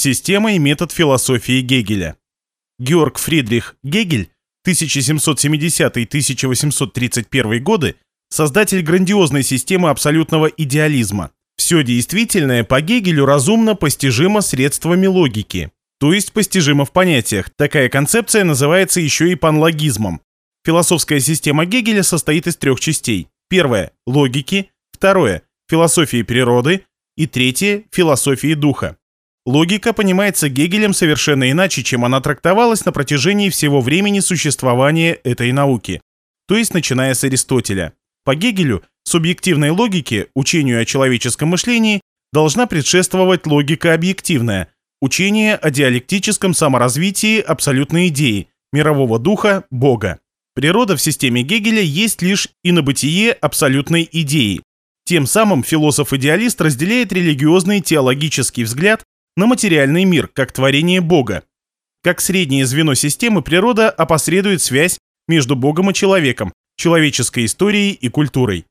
Система и метод философии Гегеля. Георг Фридрих Гегель 1770-1831 годы создатель грандиозной системы абсолютного идеализма. Все действительное по Гегелю разумно постижимо средствами логики, то есть постижимо в понятиях. Такая концепция называется еще и панлогизмом. Философская система Гегеля состоит из трех частей. Первое – логики, второе – философии природы и третье – философии духа. Логика понимается Гегелем совершенно иначе, чем она трактовалась на протяжении всего времени существования этой науки, то есть начиная с Аристотеля. По Гегелю, субъективной логике, учению о человеческом мышлении, должна предшествовать логика объективная, учение о диалектическом саморазвитии абсолютной идеи, мирового духа, Бога. Природа в системе Гегеля есть лишь инобытие абсолютной идеи. Тем самым философ-идеалист разделяет религиозный теологический взгляд на материальный мир, как творение Бога. Как среднее звено системы природа опосредует связь между Богом и человеком, человеческой историей и культурой.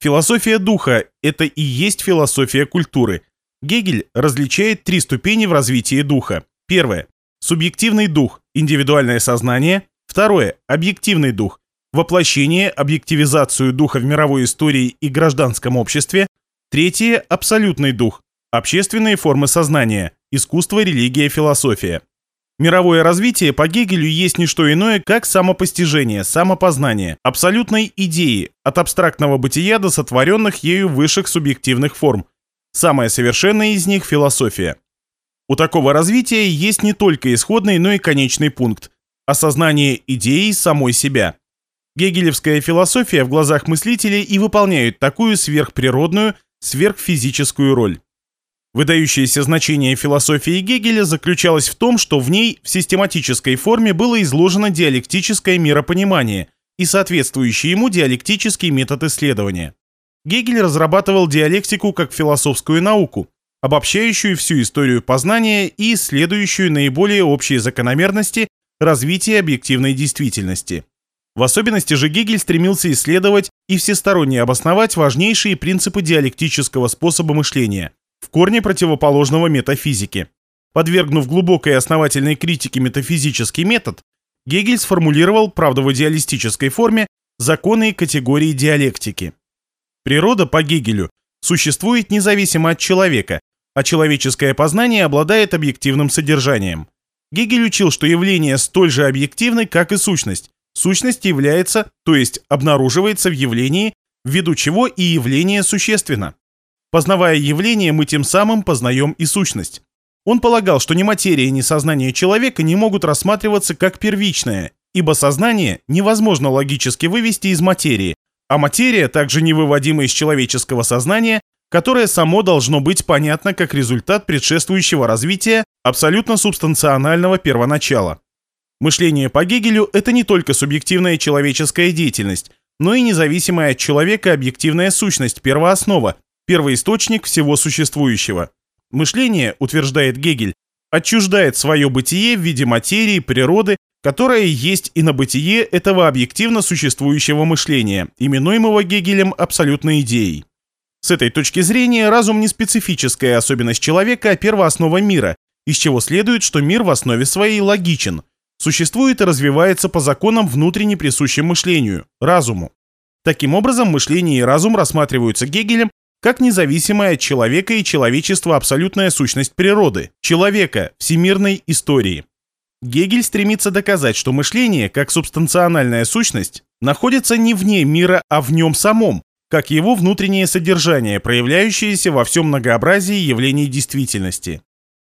Философия духа – это и есть философия культуры. Гегель различает три ступени в развитии духа. Первое – субъективный дух, индивидуальное сознание. Второе – объективный дух, воплощение, объективизацию духа в мировой истории и гражданском обществе. Третье – абсолютный дух, Общественные формы сознания. Искусство, религия, философия. Мировое развитие по Гегелю есть не что иное, как самопостижение, самопознание, абсолютной идеи, от абстрактного бытия до сотворенных ею высших субъективных форм. Самая совершенная из них – философия. У такого развития есть не только исходный, но и конечный пункт – осознание идеи самой себя. Гегелевская философия в глазах мыслителей и выполняет такую сверхприродную, сверхфизическую роль. Выдающееся значение философии Гегеля заключалось в том, что в ней в систематической форме было изложено диалектическое миропонимание и соответствующий ему диалектический метод исследования. Гегель разрабатывал диалектику как философскую науку, обобщающую всю историю познания и исследующую наиболее общие закономерности развития объективной действительности. В особенности же Гегель стремился исследовать и всесторонне обосновать важнейшие принципы диалектического способа мышления – в корне противоположного метафизике. Подвергнув глубокой и основательной критике метафизический метод, Гегель сформулировал, правда в идеалистической форме, законы и категории диалектики. Природа по Гегелю существует независимо от человека, а человеческое познание обладает объективным содержанием. Гегель учил, что явление столь же объективны, как и сущность. Сущность является, то есть обнаруживается в явлении, ввиду чего и явление существенно. Познавая явление, мы тем самым познаем и сущность. Он полагал, что ни материя, ни сознание человека не могут рассматриваться как первичное, ибо сознание невозможно логически вывести из материи, а материя также невыводима из человеческого сознания, которое само должно быть понятно как результат предшествующего развития абсолютно субстанционального первоначала. Мышление по Гегелю – это не только субъективная человеческая деятельность, но и независимая от человека объективная сущность, первооснова, первоисточник всего существующего. Мышление, утверждает Гегель, отчуждает свое бытие в виде материи, природы, которая есть и на бытие этого объективно существующего мышления, именуемого Гегелем абсолютной идеей. С этой точки зрения разум не специфическая особенность человека, а первооснова мира, из чего следует, что мир в основе своей логичен, существует и развивается по законам внутренне присущим мышлению, разуму. Таким образом, мышление и разум рассматриваются Гегелем как независимая от человека и человечества абсолютная сущность природы, человека, всемирной истории. Гегель стремится доказать, что мышление, как субстанциональная сущность, находится не вне мира, а в нем самом, как его внутреннее содержание, проявляющееся во всем многообразии явлений действительности.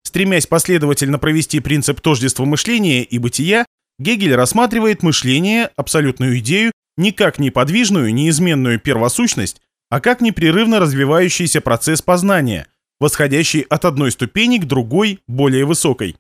Стремясь последовательно провести принцип тождества мышления и бытия, Гегель рассматривает мышление, абсолютную идею, не как неподвижную, неизменную первосущность, а как непрерывно развивающийся процесс познания, восходящий от одной ступени к другой, более высокой.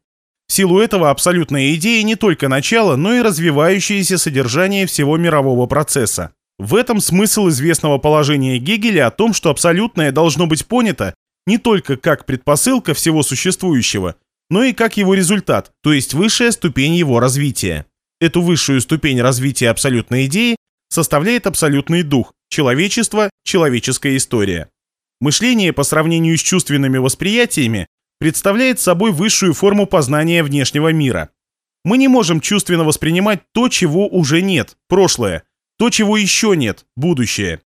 В силу этого абсолютная идея не только начало, но и развивающееся содержание всего мирового процесса. В этом смысл известного положения Гегеля о том, что абсолютное должно быть понято не только как предпосылка всего существующего, но и как его результат, то есть высшая ступень его развития. Эту высшую ступень развития абсолютной идеи составляет абсолютный дух, человечество, человеческая история. Мышление по сравнению с чувственными восприятиями представляет собой высшую форму познания внешнего мира. Мы не можем чувственно воспринимать то, чего уже нет, прошлое, то, чего еще нет, будущее.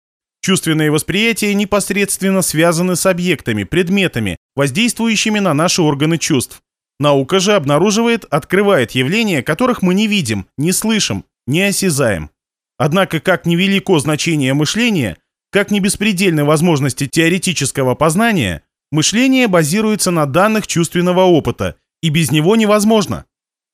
Чувственные восприятия непосредственно связаны с объектами, предметами, воздействующими на наши органы чувств. Наука же обнаруживает, открывает явления, которых мы не видим, не слышим, не осязаем. Однако, как невелико значение мышления, как не беспредельны возможности теоретического познания, мышление базируется на данных чувственного опыта, и без него невозможно.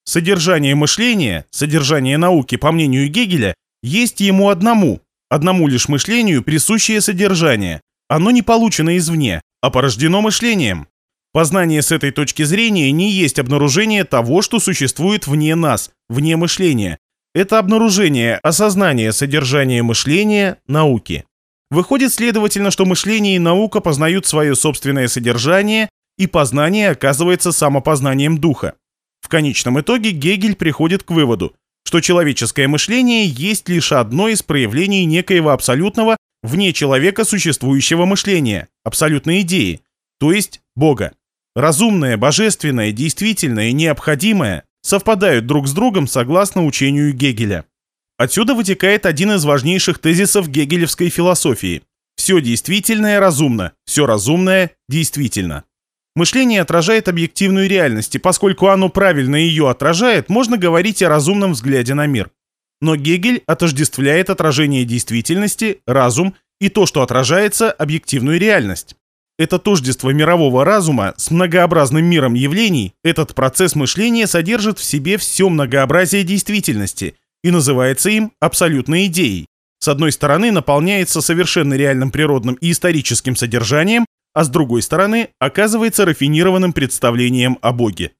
Содержание мышления, содержание науки, по мнению Гегеля, есть ему одному, одному лишь мышлению присущее содержание. Оно не получено извне, а порождено мышлением. Познание с этой точки зрения не есть обнаружение того, что существует вне нас, вне мышления. Это обнаружение осознание содержания мышления науки. Выходит, следовательно, что мышление и наука познают свое собственное содержание, и познание оказывается самопознанием духа. В конечном итоге Гегель приходит к выводу, что человеческое мышление есть лишь одно из проявлений некоего абсолютного, вне человека существующего мышления, абсолютной идеи, то есть Бога. Разумное, божественное, действительное, необходимое совпадают друг с другом согласно учению Гегеля. Отсюда вытекает один из важнейших тезисов гегелевской философии. Все действительное разумно, все разумное действительно. Мышление отражает объективную реальность, и поскольку оно правильно ее отражает, можно говорить о разумном взгляде на мир. Но Гегель отождествляет отражение действительности, разум и то, что отражается, объективную реальность. Это тождество мирового разума с многообразным миром явлений, этот процесс мышления содержит в себе все многообразие действительности и называется им абсолютной идеей. С одной стороны, наполняется совершенно реальным природным и историческим содержанием, а с другой стороны оказывается рафинированным представлением о Боге.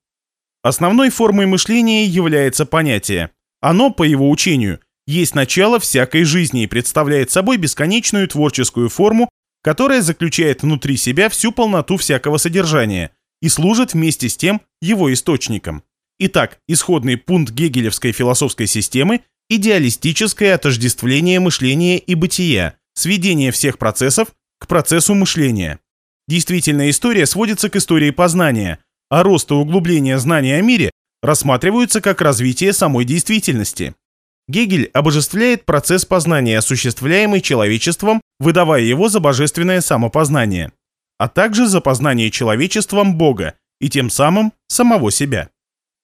Основной формой мышления является понятие. Оно, по его учению, есть начало всякой жизни и представляет собой бесконечную творческую форму, которая заключает внутри себя всю полноту всякого содержания и служит вместе с тем его источником. Итак, исходный пункт гегелевской философской системы – идеалистическое отождествление мышления и бытия, сведение всех процессов к процессу мышления. Действительная история сводится к истории познания, а рост и углубление знания о мире рассматриваются как развитие самой действительности. Гегель обожествляет процесс познания, осуществляемый человечеством, выдавая его за божественное самопознание, а также за познание человечеством Бога и тем самым самого себя.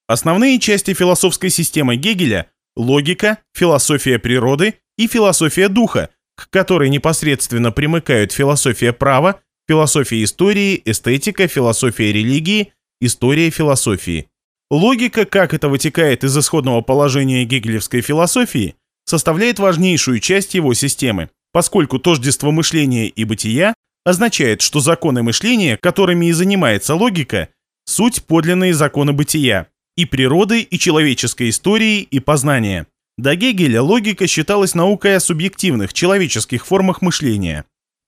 Основные части философской системы Гегеля – логика, философия природы и философия духа, к которой непосредственно примыкают философия права, философия истории, эстетика, философия религии, история философии. Логика, как это вытекает из исходного положения гегелевской философии, составляет важнейшую часть его системы, поскольку тождество мышления и бытия означает, что законы мышления, которыми и занимается логика, суть подлинные законы бытия, и природы, и человеческой истории, и познания. До Гегеля логика считалась наукой о субъективных, человеческих формах мышления.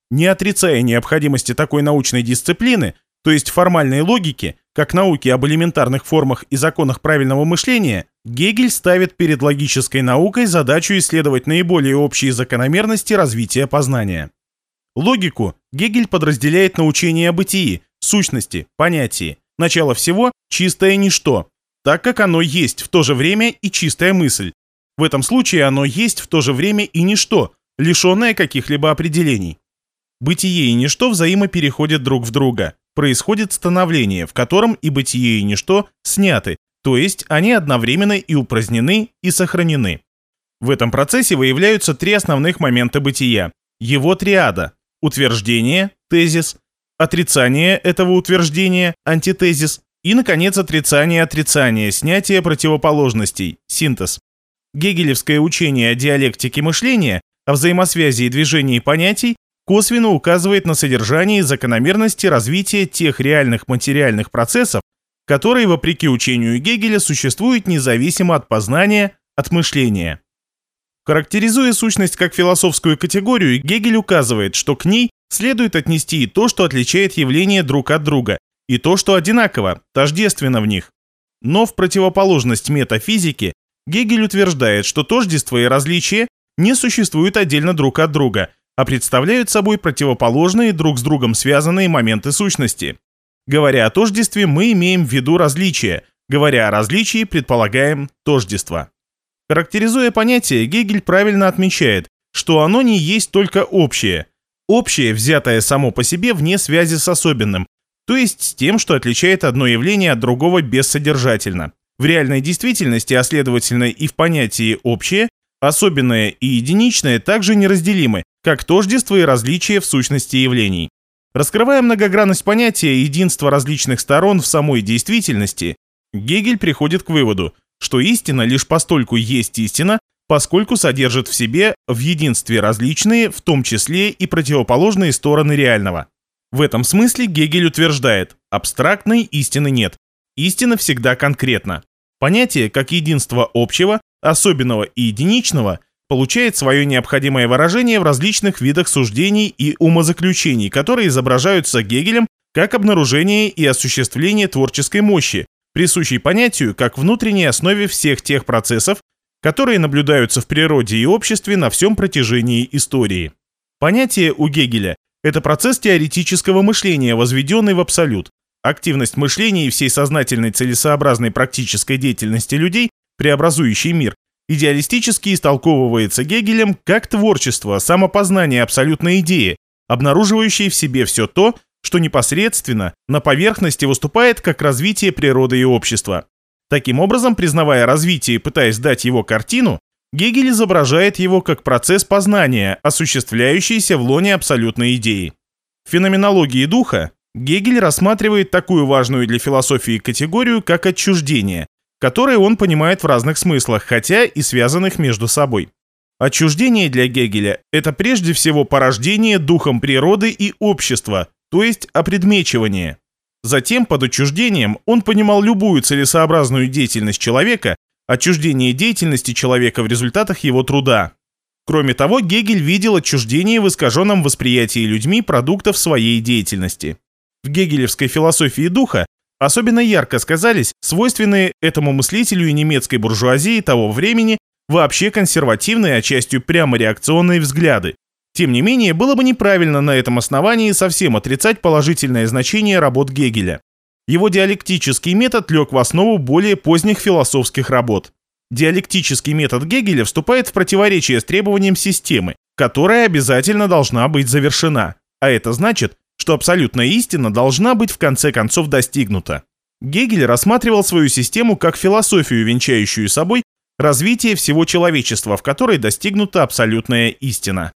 Не отрицая необходимости такой научной дисциплины, то есть формальной логики, как науки об элементарных формах и законах правильного мышления, Гегель ставит перед логической наукой задачу исследовать наиболее общие закономерности развития познания. Логику Гегель подразделяет на учение о бытии, сущности, понятии. Начало всего – чистое ничто, так как оно есть в то же время и чистая мысль. В этом случае оно есть в то же время и ничто, лишенное каких-либо определений. Бытие и ничто взаимопереходят друг в друга. Происходит становление, в котором и бытие, и ничто сняты, то есть они одновременно и упразднены, и сохранены. В этом процессе выявляются три основных момента бытия. Его триада – утверждение, тезис, отрицание этого утверждения, антитезис, и, наконец, отрицание отрицания, снятие противоположностей, синтез. Гегелевское учение о диалектике мышления, о взаимосвязи и движении понятий косвенно указывает на содержание и закономерности развития тех реальных материальных процессов, которые, вопреки учению Гегеля, существуют независимо от познания, от мышления. Характеризуя сущность как философскую категорию, Гегель указывает, что к ней следует отнести и то, что отличает явления друг от друга, и то, что одинаково, тождественно в них. Но в противоположность метафизике Гегель утверждает, что тождество и различие не существуют отдельно друг от друга – а представляют собой противоположные друг с другом связанные моменты сущности. Говоря о тождестве, мы имеем в виду различие. Говоря о различии, предполагаем тождество. Характеризуя понятие, Гегель правильно отмечает, что оно не есть только общее. Общее, взятое само по себе вне связи с особенным, то есть с тем, что отличает одно явление от другого бессодержательно. В реальной действительности, а следовательно и в понятии «общее», особенное и единичное также неразделимы, как тождество и различие в сущности явлений. Раскрывая многогранность понятия единства различных сторон в самой действительности, Гегель приходит к выводу, что истина лишь постольку есть истина, поскольку содержит в себе в единстве различные, в том числе и противоположные стороны реального. В этом смысле Гегель утверждает, абстрактной истины нет, истина всегда конкретна. Понятие как единство общего, особенного и единичного получает свое необходимое выражение в различных видах суждений и умозаключений, которые изображаются Гегелем как обнаружение и осуществление творческой мощи, присущей понятию как внутренней основе всех тех процессов, которые наблюдаются в природе и обществе на всем протяжении истории. Понятие у Гегеля – это процесс теоретического мышления, возведенный в абсолют. Активность мышления и всей сознательной целесообразной практической деятельности людей, преобразующий мир, идеалистически истолковывается Гегелем как творчество, самопознание абсолютной идеи, обнаруживающей в себе все то, что непосредственно на поверхности выступает как развитие природы и общества. Таким образом, признавая развитие и пытаясь дать его картину, Гегель изображает его как процесс познания, осуществляющийся в лоне абсолютной идеи. В феноменологии духа Гегель рассматривает такую важную для философии категорию, как отчуждение, которое он понимает в разных смыслах, хотя и связанных между собой. Отчуждение для Гегеля – это прежде всего порождение духом природы и общества, то есть опредмечивание. Затем под отчуждением он понимал любую целесообразную деятельность человека, отчуждение деятельности человека в результатах его труда. Кроме того, Гегель видел отчуждение в искаженном восприятии людьми продуктов своей деятельности. В гегелевской философии духа особенно ярко сказались свойственные этому мыслителю и немецкой буржуазии того времени вообще консервативные, а частью прямо реакционные взгляды. Тем не менее, было бы неправильно на этом основании совсем отрицать положительное значение работ Гегеля. Его диалектический метод лег в основу более поздних философских работ. Диалектический метод Гегеля вступает в противоречие с требованием системы, которая обязательно должна быть завершена, а это значит, что абсолютная истина должна быть в конце концов достигнута. Гегель рассматривал свою систему как философию, венчающую собой развитие всего человечества, в которой достигнута абсолютная истина.